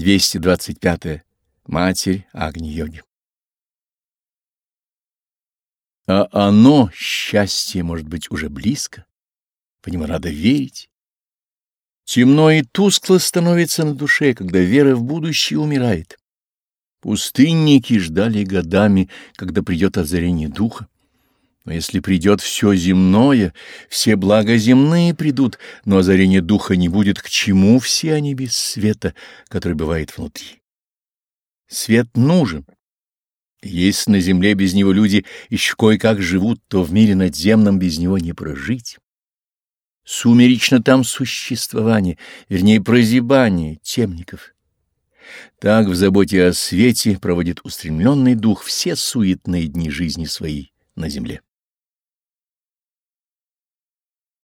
225. -е. Матерь Агни-йоги. А оно, счастье, может быть уже близко, по нему надо верить. Темно и тускло становится на душе, когда вера в будущее умирает. Пустынники ждали годами, когда придет озарение духа. Но если придет все земное, все блага земные придут, но озарение духа не будет, к чему все они без света, который бывает внутри. Свет нужен. Если на земле без него люди еще кое-как живут, то в мире надземном без него не прожить. Сумеречно там существование, вернее, прозябание темников. Так в заботе о свете проводит устремленный дух все суетные дни жизни своей на земле.